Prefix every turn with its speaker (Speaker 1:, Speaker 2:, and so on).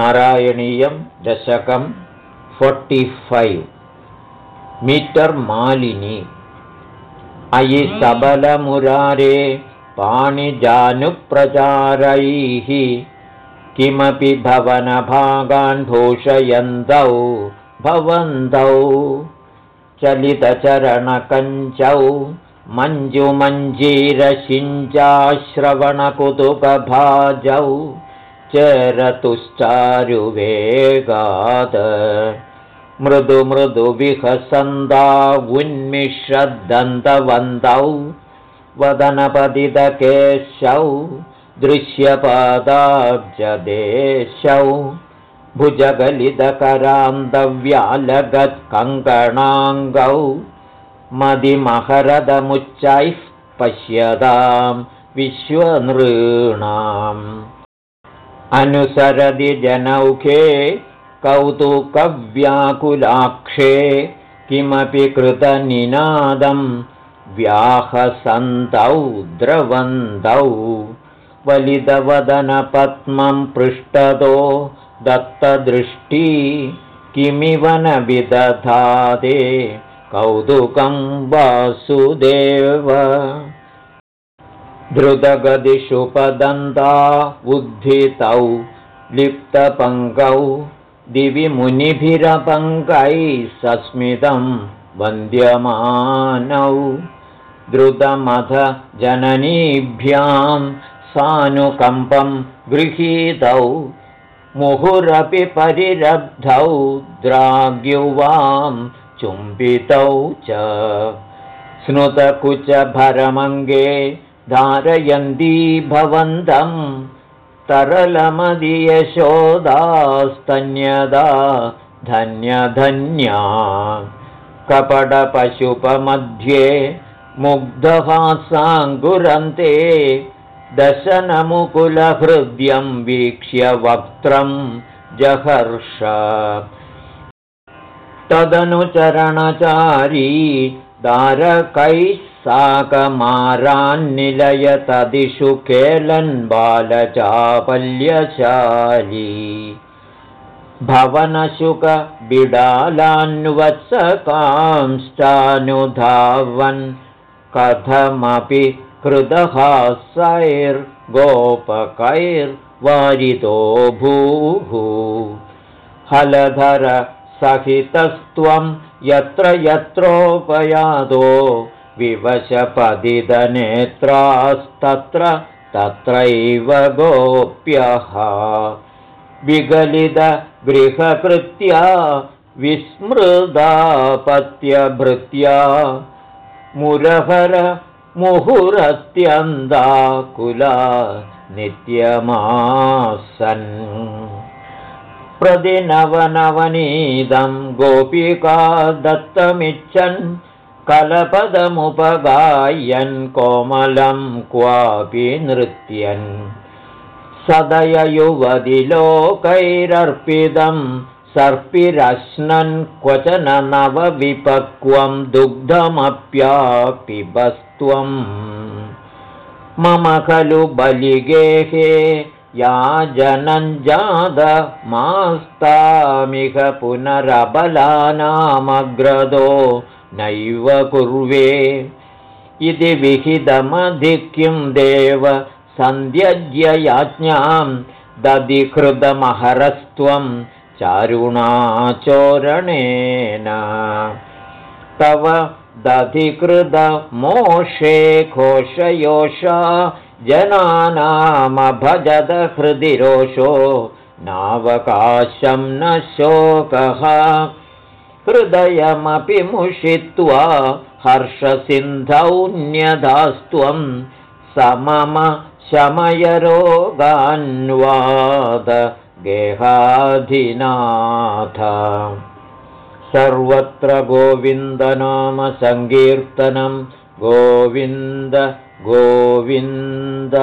Speaker 1: नारायणीयं दशकं फोर्टिफैव् मीटर् मालिनी अयि सबलमुरारे पाणिजानुप्रचारैः किमपि भवनभागान् भूषयन्तौ भवन्तौ। चलितचरणकञ्चौ मञ्जुमञ्जीरशिञ्चाश्रवणकुतुकभाजौ चरतुश्चारुवेगात् मृदु मृदु विहसन्दा उन्मिषद्दन्तवन्तौ वदनपदितकेशौ दृश्यपादाब्जदेशौ। भुजगलितकरान्तव्यालगत्कङ्कणाङ्गौ मदिमहरदमुच्चैः पश्यतां विश्वनृणाम् अनुसरदि जनौखे कौतुकव्याकुलाक्षे किमपि कृतनिनादं व्याहसन्तौ द्रवन्तौ। वलितवदनपद्मं पृष्ठतो दत्तदृष्टी किमिव न विदधाते। कौतुकं वासुदेव धृतगदिषुपदन्ता उद्धितौ लिप्तपङ्कौ दिवि मुनिभिरपङ्कैः सस्मितं वन्द्यमानौ। द्रुतमथ जननीभ्यां सानुकम्पं गृहीतौ मुहुरपि परिरब्धौ द्राग्युवां चुम्बितौ च। स्नुतकुचभरमङ्गे धारयन्ती भवन्तं तरलमदियशोदास्तन्यदा धन्यधन्या। कपटपशुपमध्ये मुग्धहासाङ्गुरन्ते दशनमुकुलहृद्यं वीक्ष्य वक्त्रं जहर्ष। तदनुचरणचारी दारकैः साकमारान्निलयतदिषु केलन् बालचापल्यशाली भवनशुकबिडालान्वत्सकांश्चानुधावन् कथमपि कृतहासैर्गोपकैर्वारितो भूः हलधरसहितस्त्वं यत्र यत्रोपयातो विवशपदिदनेत्रास्तत्र तत्रैव गोप्यः। विगलितगृहकृत्या विस्मृदापत्यभृत्या मुरहर मुहुरत्यन्दाकुला नित्यमासन् प्रतिनवनवनीदं गोपिका दत्तमिच्छन् कलपदमुपगायन् कोमलं क्वापि नृत्यन्। सदययुवदिलोकैरर्पितं सर्पिरश्नन् क्वचन नवविपक्वं दुग्धमप्यापिबस्त्वम् मम खलु बलिगेहे या जनञ्जातमास्तामिह पुनरबलानामग्रदो नैव कुर्वे। इति विहितमधिक्यं देव सन्ध्यज्ययाज्ञां दधिकृतमहरस्त्वं चारुणाचोरणेन। तव दधिकृतमोषे घोषयोषा जनानामभजत हृदि रोषो नावकाशं न शोकः। हृदयमपि मुषित्वा हर्षसिन्धौ न्यधास्त्वं समम शमयरोगान्वाद गेहाधिनाथ। सर्वत्र गोविन्दनामसङ्कीर्तनं गोविन्द गोविन्द